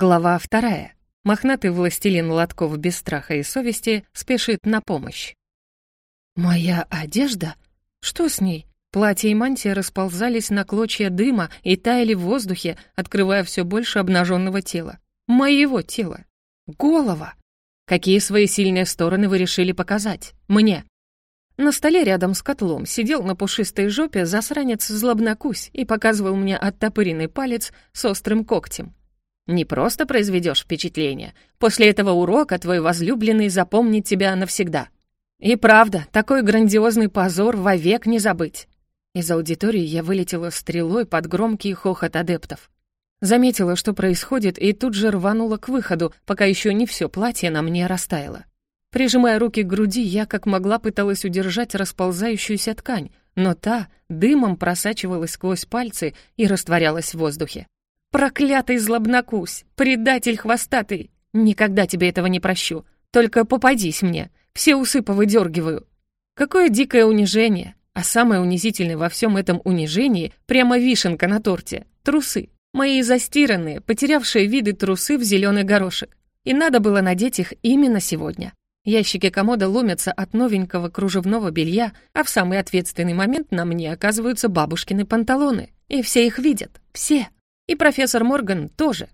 Глава вторая. Мохнатый властелин лотков без страха и совести спешит на помощь. «Моя одежда? Что с ней?» Платье и мантия расползались на клочья дыма и таяли в воздухе, открывая все больше обнаженного тела. Моего тела. Голова. Какие свои сильные стороны вы решили показать? Мне. На столе рядом с котлом сидел на пушистой жопе засранец злобнокусь и показывал мне оттопыренный палец с острым когтем. Не просто произведешь впечатление. После этого урока твой возлюбленный запомнит тебя навсегда. И правда, такой грандиозный позор вовек не забыть. Из аудитории я вылетела стрелой под громкий хохот адептов. Заметила, что происходит, и тут же рванула к выходу, пока еще не все платье на мне растаяло. Прижимая руки к груди, я как могла пыталась удержать расползающуюся ткань, но та дымом просачивалась сквозь пальцы и растворялась в воздухе. «Проклятый злобнокусь! Предатель хвостатый! Никогда тебе этого не прощу! Только попадись мне! Все усы повыдергиваю!» Какое дикое унижение! А самое унизительное во всем этом унижении — прямо вишенка на торте — трусы. Мои застиранные, потерявшие виды трусы в зеленый горошек. И надо было надеть их именно сегодня. Ящики комода ломятся от новенького кружевного белья, а в самый ответственный момент на мне оказываются бабушкины панталоны. И все их видят. Все. И профессор Морган тоже.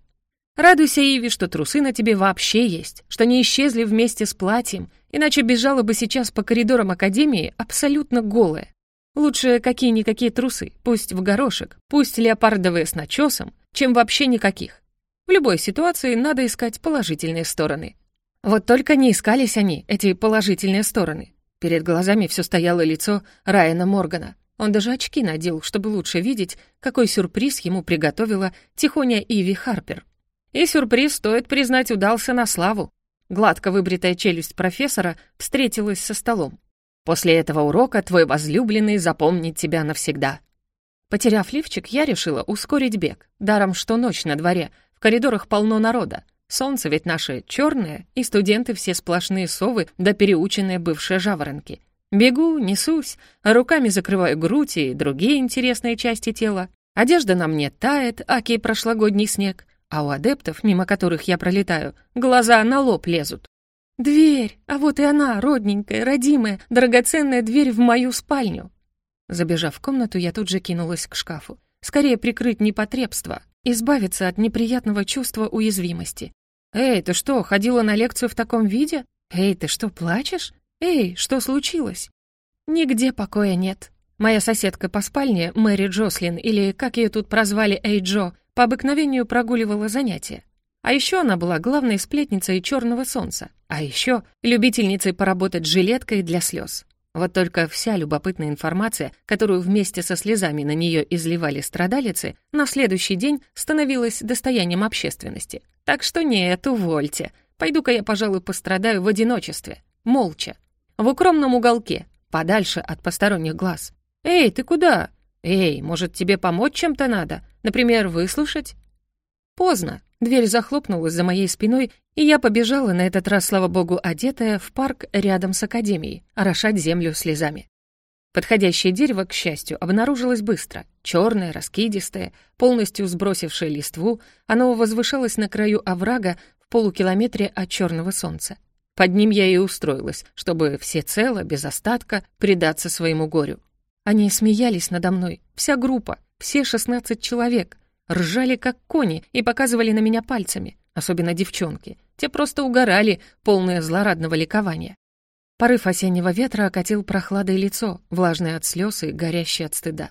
Радуйся, Иви, что трусы на тебе вообще есть, что не исчезли вместе с платьем, иначе бежала бы сейчас по коридорам Академии абсолютно голая. Лучше какие-никакие трусы, пусть в горошек, пусть леопардовые с начесом, чем вообще никаких. В любой ситуации надо искать положительные стороны. Вот только не искались они, эти положительные стороны. Перед глазами все стояло лицо Райана Моргана. Он даже очки надел, чтобы лучше видеть, какой сюрприз ему приготовила тихоня Иви Харпер. И сюрприз, стоит признать, удался на славу. Гладко выбритая челюсть профессора встретилась со столом. «После этого урока твой возлюбленный запомнит тебя навсегда». Потеряв лифчик, я решила ускорить бег. Даром, что ночь на дворе, в коридорах полно народа. Солнце ведь наше черное, и студенты все сплошные совы да переученные бывшие жаворонки. Бегу, несусь, руками закрываю грудь и другие интересные части тела. Одежда на мне тает, аки прошлогодний снег, а у адептов, мимо которых я пролетаю, глаза на лоб лезут. «Дверь! А вот и она, родненькая, родимая, драгоценная дверь в мою спальню!» Забежав в комнату, я тут же кинулась к шкафу. Скорее прикрыть непотребство, избавиться от неприятного чувства уязвимости. «Эй, ты что, ходила на лекцию в таком виде? Эй, ты что, плачешь? «Эй, что случилось?» «Нигде покоя нет. Моя соседка по спальне, Мэри Джослин, или как ее тут прозвали Эй Джо, по обыкновению прогуливала занятия. А еще она была главной сплетницей черного солнца. А еще любительницей поработать жилеткой для слез. Вот только вся любопытная информация, которую вместе со слезами на нее изливали страдалицы, на следующий день становилась достоянием общественности. Так что нет, увольте. Пойду-ка я, пожалуй, пострадаю в одиночестве. Молча. В укромном уголке, подальше от посторонних глаз. «Эй, ты куда? Эй, может, тебе помочь чем-то надо? Например, выслушать?» Поздно. Дверь захлопнулась за моей спиной, и я побежала, на этот раз, слава богу, одетая, в парк рядом с академией, орошать землю слезами. Подходящее дерево, к счастью, обнаружилось быстро. Черное, раскидистое, полностью сбросившее листву, оно возвышалось на краю оврага в полукилометре от черного солнца. Под ним я и устроилась, чтобы всецело, без остатка, предаться своему горю. Они смеялись надо мной, вся группа, все шестнадцать человек, ржали как кони и показывали на меня пальцами, особенно девчонки. Те просто угорали, полное злорадного ликования. Порыв осеннего ветра окатил прохладой лицо, влажное от слез и горящее от стыда.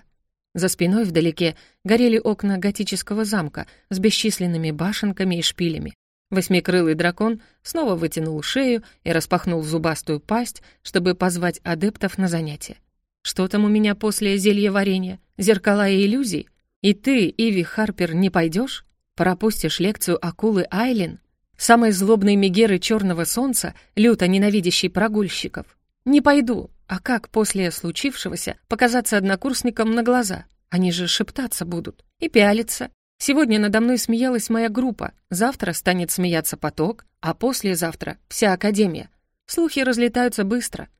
За спиной вдалеке горели окна готического замка с бесчисленными башенками и шпилями. Восьмикрылый дракон снова вытянул шею и распахнул зубастую пасть, чтобы позвать адептов на занятия. Что там у меня после зелья варенья? Зеркала и иллюзий? И ты, Иви Харпер, не пойдешь? Пропустишь лекцию акулы Айлин? Самой злобной мегеры черного солнца, люто ненавидящей прогульщиков? Не пойду. А как после случившегося показаться однокурсникам на глаза? Они же шептаться будут и пялиться, Сегодня надо мной смеялась моя группа, завтра станет смеяться поток, а послезавтра — вся академия. Слухи разлетаются быстро.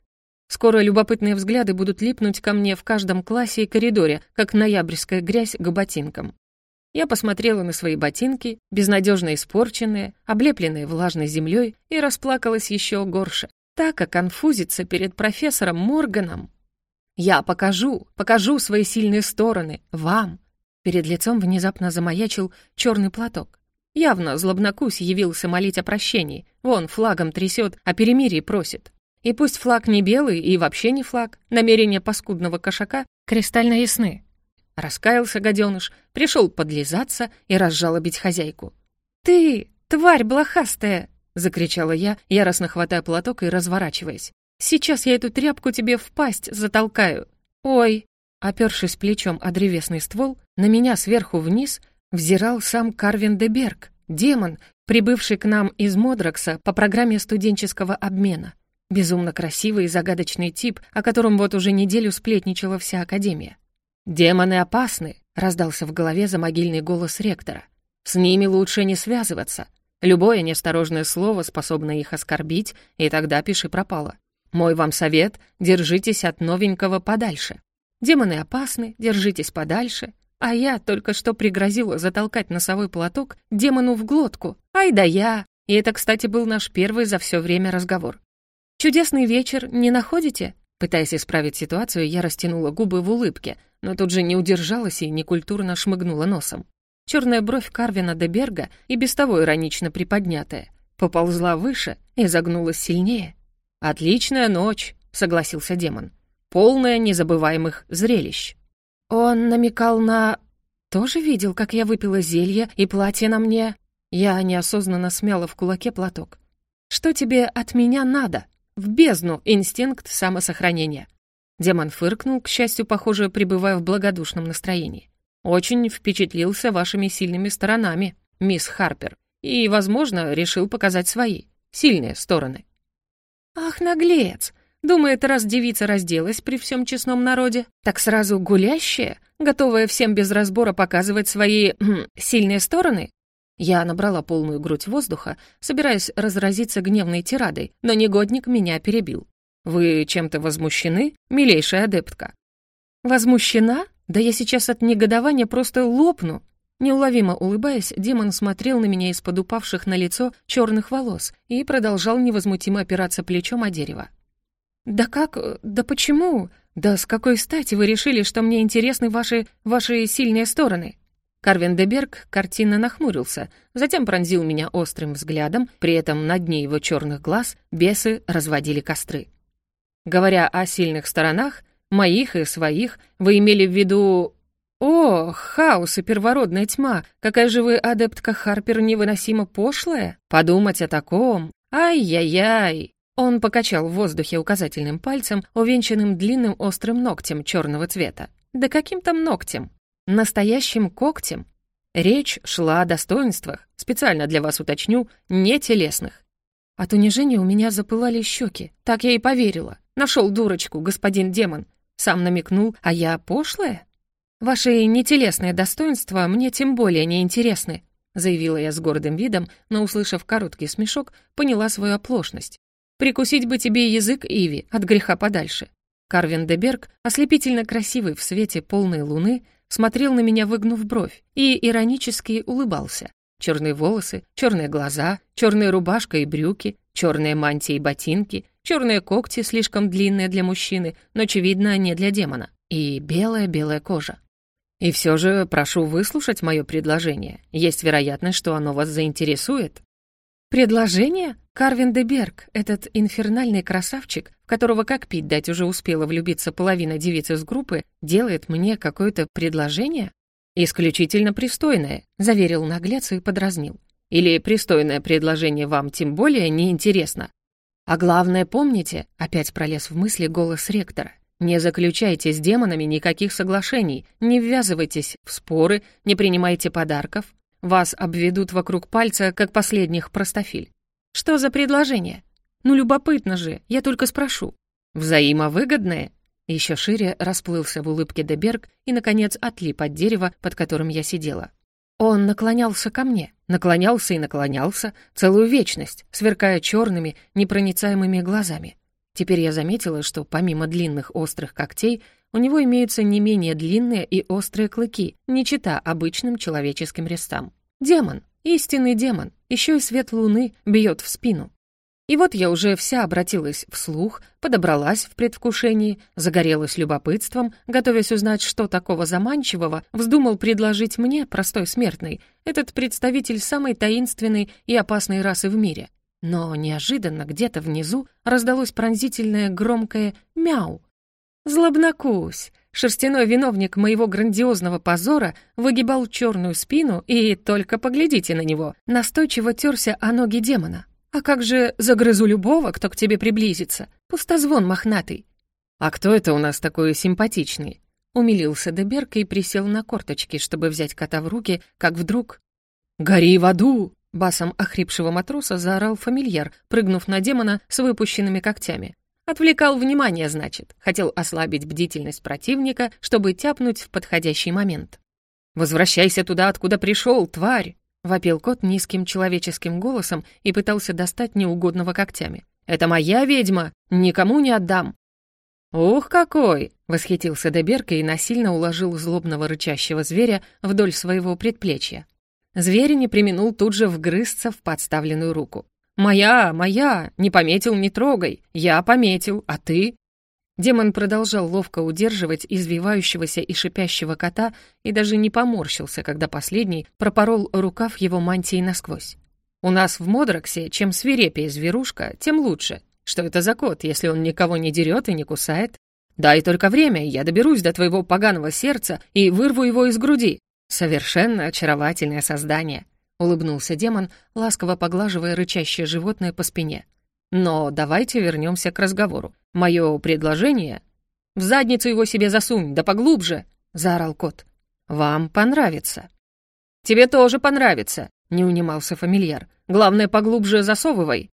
Скоро любопытные взгляды будут липнуть ко мне в каждом классе и коридоре, как ноябрьская грязь к ботинкам. Я посмотрела на свои ботинки, безнадежно испорченные, облепленные влажной землей, и расплакалась еще горше, так как конфузиться перед профессором Морганом. «Я покажу, покажу свои сильные стороны, вам!» Перед лицом внезапно замаячил черный платок. Явно злобнокусь явился молить о прощении. Вон, флагом трясет, о перемирии просит. И пусть флаг не белый и вообще не флаг, намерения паскудного кошака кристально ясны. Раскаялся гаденыш, пришел подлизаться и разжалобить хозяйку. «Ты, тварь блохастая!» — закричала я, яростно хватая платок и разворачиваясь. «Сейчас я эту тряпку тебе в пасть затолкаю!» «Ой!» Опершись плечом о древесный ствол, на меня сверху вниз взирал сам Карвин де Берг, демон, прибывший к нам из Модракса по программе студенческого обмена. Безумно красивый и загадочный тип, о котором вот уже неделю сплетничала вся Академия. «Демоны опасны», — раздался в голове замогильный голос ректора. «С ними лучше не связываться. Любое неосторожное слово способно их оскорбить, и тогда пиши пропало. Мой вам совет — держитесь от новенького подальше. Демоны опасны, держитесь подальше. А я только что пригрозила затолкать носовой платок демону в глотку. Ай да я! И это, кстати, был наш первый за все время разговор. «Чудесный вечер, не находите?» Пытаясь исправить ситуацию, я растянула губы в улыбке, но тут же не удержалась и некультурно шмыгнула носом. Черная бровь Карвина де Берга, и без того иронично приподнятая, поползла выше и загнулась сильнее. «Отличная ночь», — согласился демон. «Полная незабываемых зрелищ». Он намекал на... Тоже видел, как я выпила зелье и платье на мне? Я неосознанно смяла в кулаке платок. «Что тебе от меня надо?» В бездну инстинкт самосохранения. Демон фыркнул, к счастью, похоже, пребывая в благодушном настроении. «Очень впечатлился вашими сильными сторонами, мисс Харпер, и, возможно, решил показать свои, сильные стороны». «Ах, наглец! Думает, раз девица разделась при всем честном народе, так сразу гулящая, готовая всем без разбора показывать свои хм, сильные стороны? Я набрала полную грудь воздуха, собираясь разразиться гневной тирадой, но негодник меня перебил. «Вы чем-то возмущены, милейшая адептка?» «Возмущена? Да я сейчас от негодования просто лопну!» Неуловимо улыбаясь, демон смотрел на меня из-под упавших на лицо черных волос и продолжал невозмутимо опираться плечом о дерево. «Да как? Да почему? Да с какой стати вы решили, что мне интересны ваши... ваши сильные стороны?» Карвин де Берг картинно нахмурился, затем пронзил меня острым взглядом, при этом на дне его черных глаз бесы разводили костры. Говоря о сильных сторонах, моих и своих, вы имели в виду... О, хаос и первородная тьма, какая же вы, адептка Харпер, невыносимо пошлая? Подумать о таком? Ай-яй-яй! Он покачал в воздухе указательным пальцем, увенчанным длинным острым ногтем черного цвета. Да каким там ногтем? Настоящим когтем? Речь шла о достоинствах, специально для вас уточню, не телесных. От унижения у меня запылали щеки, так я и поверила. Нашел дурочку, господин демон. Сам намекнул, а я пошлая? Ваши нетелесные достоинства мне тем более не интересны, заявила я с гордым видом, но, услышав короткий смешок, поняла свою оплошность. «Прикусить бы тебе язык, Иви, от греха подальше». Карвин де Берг, ослепительно красивый в свете полной луны, смотрел на меня, выгнув бровь, и иронически улыбался. Черные волосы, черные глаза, черная рубашка и брюки, черные мантии и ботинки, черные когти, слишком длинные для мужчины, но, очевидно, не для демона, и белая-белая кожа. И все же прошу выслушать мое предложение. Есть вероятность, что оно вас заинтересует. Предложение? Карвин де Берг, этот инфернальный красавчик, в которого как пить дать уже успела влюбиться половина девиц из группы, делает мне какое-то предложение? Исключительно пристойное, заверил наглец и подразнил. Или пристойное предложение вам тем более неинтересно. А главное, помните, опять пролез в мысли голос ректора, не заключайте с демонами никаких соглашений, не ввязывайтесь в споры, не принимайте подарков. Вас обведут вокруг пальца, как последних простофиль. Что за предложение? Ну, любопытно же, я только спрошу. Взаимовыгодное? Еще шире расплылся в улыбке Деберг и, наконец, отлип от дерева, под которым я сидела. Он наклонялся ко мне, наклонялся и наклонялся целую вечность, сверкая черными, непроницаемыми глазами. Теперь я заметила, что помимо длинных острых когтей у него имеются не менее длинные и острые клыки, не чита обычным человеческим резцам. Демон, истинный демон, еще и свет луны бьет в спину. И вот я уже вся обратилась вслух, подобралась в предвкушении, загорелась любопытством, готовясь узнать, что такого заманчивого вздумал предложить мне, простой смертный, этот представитель самой таинственной и опасной расы в мире. Но неожиданно где-то внизу раздалось пронзительное громкое «мяу». Злобнокусь! Шерстяной виновник моего грандиозного позора выгибал черную спину и, только поглядите на него, настойчиво терся о ноги демона. А как же загрызу любого, кто к тебе приблизится? Пустозвон мохнатый. А кто это у нас такой симпатичный? Умилился Деберг и присел на корточки, чтобы взять кота в руки, как вдруг... «Гори в аду!» — басом охрипшего матроса заорал фамильяр, прыгнув на демона с выпущенными когтями. Отвлекал внимание, значит. Хотел ослабить бдительность противника, чтобы тяпнуть в подходящий момент. «Возвращайся туда, откуда пришел, тварь!» Вопил кот низким человеческим голосом и пытался достать неугодного когтями. «Это моя ведьма! Никому не отдам!» «Ух, какой!» — восхитился Деберка и насильно уложил злобного рычащего зверя вдоль своего предплечья. Зверь не применул тут же вгрызться в подставленную руку. «Моя, моя! Не пометил, не трогай! Я пометил, а ты?» Демон продолжал ловко удерживать извивающегося и шипящего кота и даже не поморщился, когда последний пропорол рукав его мантии насквозь. «У нас в Модроксе чем свирепее зверушка, тем лучше. Что это за кот, если он никого не дерет и не кусает? Дай только время, я доберусь до твоего поганого сердца и вырву его из груди. Совершенно очаровательное создание», — улыбнулся демон, ласково поглаживая рычащее животное по спине. Но давайте вернемся к разговору. Мое предложение... «В задницу его себе засунь, да поглубже!» — заорал кот. «Вам понравится». «Тебе тоже понравится», — не унимался фамильяр. «Главное, поглубже засовывай».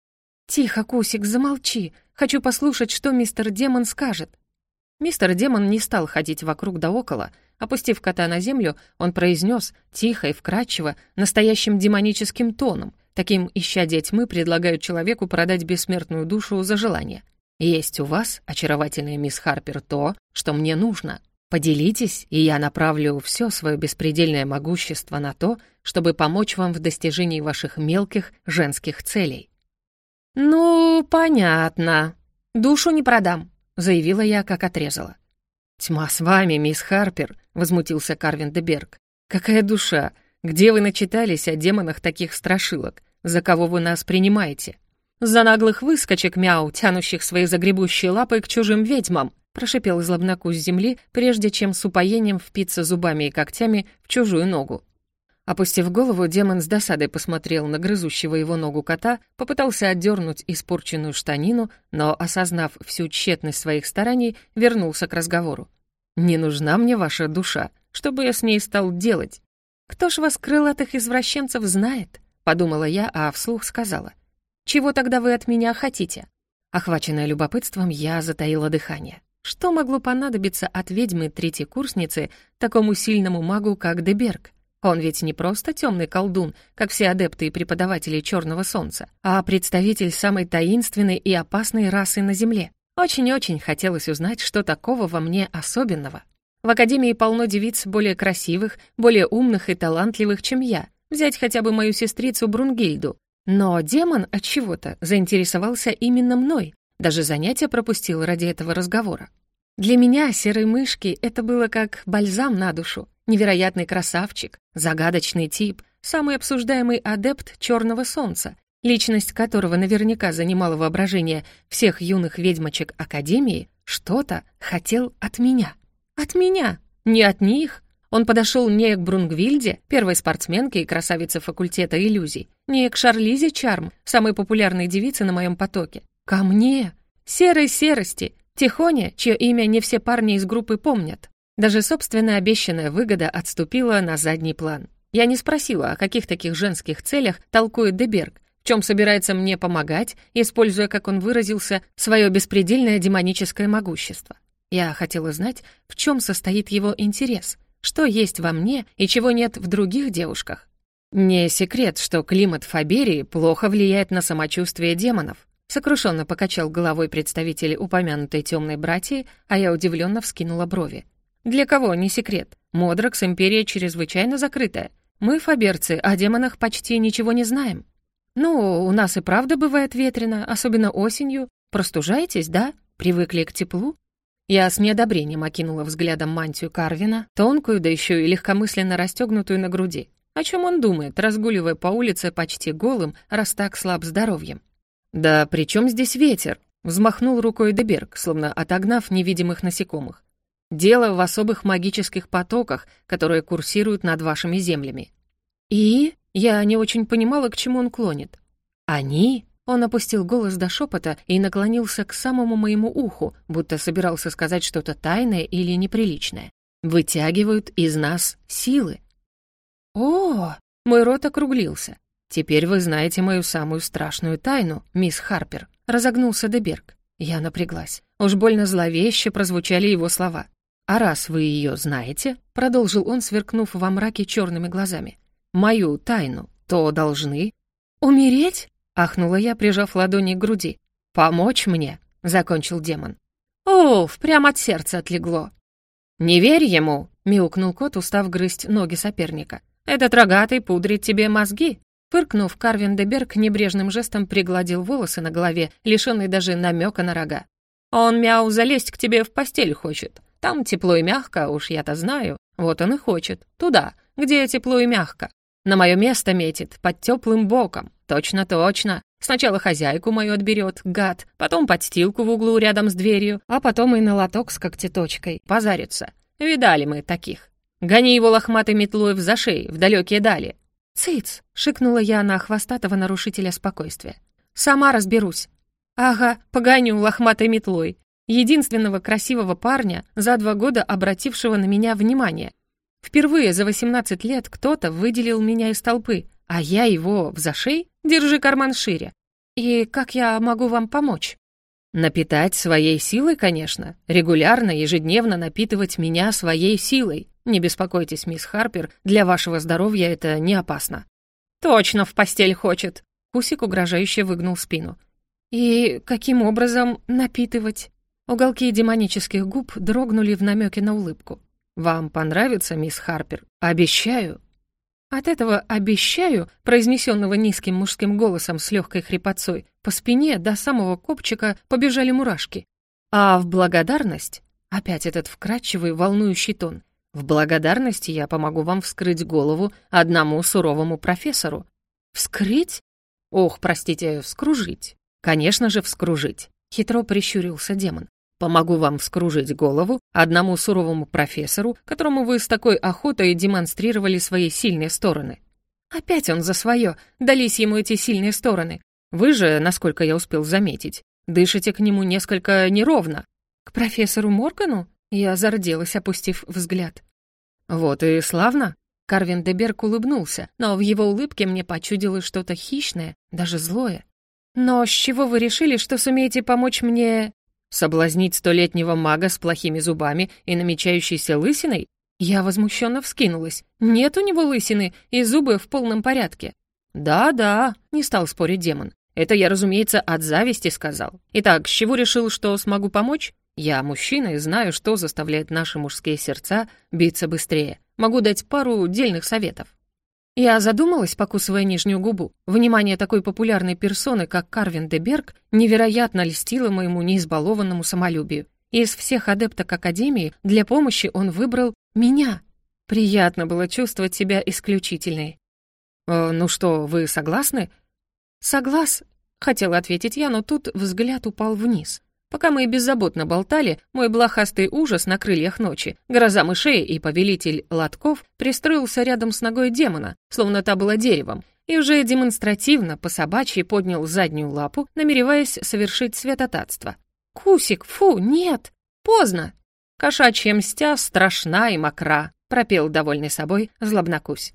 «Тихо, Кусик, замолчи. Хочу послушать, что мистер Демон скажет». Мистер Демон не стал ходить вокруг да около. Опустив кота на землю, он произнес тихо и вкрадчиво, настоящим демоническим тоном — Таким ищадия тьмы предлагают человеку продать бессмертную душу за желание. Есть у вас, очаровательная мисс Харпер, то, что мне нужно. Поделитесь, и я направлю все свое беспредельное могущество на то, чтобы помочь вам в достижении ваших мелких женских целей». «Ну, понятно. Душу не продам», — заявила я, как отрезала. «Тьма с вами, мисс Харпер», — возмутился Карвин де Берг. «Какая душа? Где вы начитались о демонах таких страшилок? За кого вы нас принимаете? За наглых выскочек мяу, тянущих свои загребущие лапы к чужим ведьмам, прошипел злобнаку с земли, прежде чем с упоением впиться зубами и когтями в чужую ногу. Опустив голову, демон с досадой посмотрел на грызущего его ногу кота, попытался отдернуть испорченную штанину, но, осознав всю тщетность своих стараний, вернулся к разговору. «Не нужна мне ваша душа. Что бы я с ней стал делать? Кто ж вас, крылатых извращенцев, знает?» подумала я, а вслух сказала. «Чего тогда вы от меня хотите?» Охваченная любопытством, я затаила дыхание. Что могло понадобиться от ведьмы третьей курсницы такому сильному магу, как Деберг? Он ведь не просто темный колдун, как все адепты и преподаватели Черного Солнца, а представитель самой таинственной и опасной расы на Земле. Очень-очень хотелось узнать, что такого во мне особенного. В Академии полно девиц более красивых, более умных и талантливых, чем я, Взять хотя бы мою сестрицу Брунгильду. Но демон от чего-то заинтересовался именно мной, даже занятия пропустил ради этого разговора. Для меня серые мышки это было как бальзам на душу. Невероятный красавчик, загадочный тип, самый обсуждаемый адепт Черного Солнца, личность которого наверняка занимала воображение всех юных ведьмочек Академии, что-то хотел от меня. От меня, не от них, он подошел не к Брунгвильде, первой спортсменке и красавице факультета иллюзий, не к Шарлизе Чарм, самой популярной девице на моем потоке. Ко мне! Серой серости! Тихоня, чье имя не все парни из группы помнят. Даже собственная обещанная выгода отступила на задний план. Я не спросила, о каких таких женских целях толкует Деберг, в чем собирается мне помогать, используя, как он выразился, свое беспредельное демоническое могущество. Я хотела знать, в чем состоит его интерес — что есть во мне и чего нет в других девушках. Не секрет, что климат Фаберии плохо влияет на самочувствие демонов. Сокрушенно покачал головой представитель упомянутой темной братьи, а я удивленно вскинула брови. Для кого не секрет? Модракс — империя чрезвычайно закрытая. Мы, фаберцы, о демонах почти ничего не знаем. Ну, у нас и правда бывает ветрено, особенно осенью. Простужаетесь, да? Привыкли к теплу? Я с неодобрением окинула взглядом мантию Карвина, тонкую, да еще и легкомысленно расстегнутую на груди. О чем он думает, разгуливая по улице почти голым, раз так слаб здоровьем? «Да при чем здесь ветер?» — взмахнул рукой Деберг, словно отогнав невидимых насекомых. «Дело в особых магических потоках, которые курсируют над вашими землями». «И?» — я не очень понимала, к чему он клонит. «Они?» — он опустил голос до шепота и наклонился к самому моему уху, будто собирался сказать что-то тайное или неприличное. «Вытягивают из нас силы». «О!» — мой рот округлился. «Теперь вы знаете мою самую страшную тайну, мисс Харпер», — разогнулся Деберг. Я напряглась. Уж больно зловеще прозвучали его слова. «А раз вы ее знаете», — продолжил он, сверкнув во мраке черными глазами, «мою тайну, то должны...» «Умереть?» — ахнула я, прижав ладони к груди. «Помочь мне?» — закончил демон. «Оф, прямо от сердца отлегло». «Не верь ему!» — мяукнул кот, устав грызть ноги соперника. «Этот рогатый пудрит тебе мозги, Фыркнув, Карвин де Берг небрежным жестом пригладил волосы на голове, лишенный даже намека на рога. «Он, мяу, залезть к тебе в постель хочет. Там тепло и мягко, уж я-то знаю. Вот он и хочет. Туда, где тепло и мягко. На мое место метит, под теплым боком. Точно-точно. Сначала хозяйку мою отберет, гад, потом подстилку в углу рядом с дверью, а потом и на лоток с когтеточкой. Позарится. Видали мы таких. Гони его лохматой метлой в зашей, в далекие дали. «Цыц!» — шикнула я на хвостатого нарушителя спокойствия. «Сама разберусь». «Ага, погоню лохматой метлой. Единственного красивого парня, за два года обратившего на меня внимание. Впервые за 18 лет кто-то выделил меня из толпы, а я его в зашей? Держи карман шире. И как я могу вам помочь?» «Напитать своей силой, конечно. Регулярно, ежедневно напитывать меня своей силой. Не беспокойтесь, мисс Харпер, для вашего здоровья это не опасно». «Точно в постель хочет!» Кусик угрожающе выгнул спину. «И каким образом напитывать?» Уголки демонических губ дрогнули в намеке на улыбку. «Вам понравится, мисс Харпер? Обещаю!» От этого «обещаю», произнесенного низким мужским голосом с легкой хрипотцой, по спине до самого копчика побежали мурашки. А в благодарность, опять этот вкрадчивый, волнующий тон, в благодарности я помогу вам вскрыть голову одному суровому профессору. Вскрыть? Ох, простите, вскружить. Конечно же, вскружить. Хитро прищурился демон. Помогу вам вскружить голову одному суровому профессору, которому вы с такой охотой демонстрировали свои сильные стороны. Опять он за свое, дались ему эти сильные стороны. Вы же, насколько я успел заметить, дышите к нему несколько неровно. К профессору Моргану? Я зарделась, опустив взгляд. «Вот и славно!» Карвин де Берг улыбнулся, но в его улыбке мне почудилось что-то хищное, даже злое. «Но с чего вы решили, что сумеете помочь мне...» «Соблазнить столетнего мага с плохими зубами и намечающейся лысиной?» Я возмущенно вскинулась. «Нет у него лысины, и зубы в полном порядке». «Да-да», — не стал спорить демон. «Это я, разумеется, от зависти сказал. Итак, с чего решил, что смогу помочь? Я мужчина и знаю, что заставляет наши мужские сердца биться быстрее. Могу дать пару дельных советов. Я задумалась, покусывая нижнюю губу. Внимание такой популярной персоны, как Карвин де Берг, невероятно льстило моему неизбалованному самолюбию. Из всех адепток Академии для помощи он выбрал меня. Приятно было чувствовать себя исключительной. «Э, «Ну что, вы согласны?» «Соглас», — хотела ответить я, но тут взгляд упал вниз. Пока мы беззаботно болтали, мой блохастый ужас на крыльях ночи, гроза мышей и повелитель лотков пристроился рядом с ногой демона, словно та была деревом, и уже демонстративно по собачьи поднял заднюю лапу, намереваясь совершить святотатство. «Кусик, фу, нет! Поздно!» «Кошачья мстя страшна и мокра», — пропел довольный собой злобнокусь.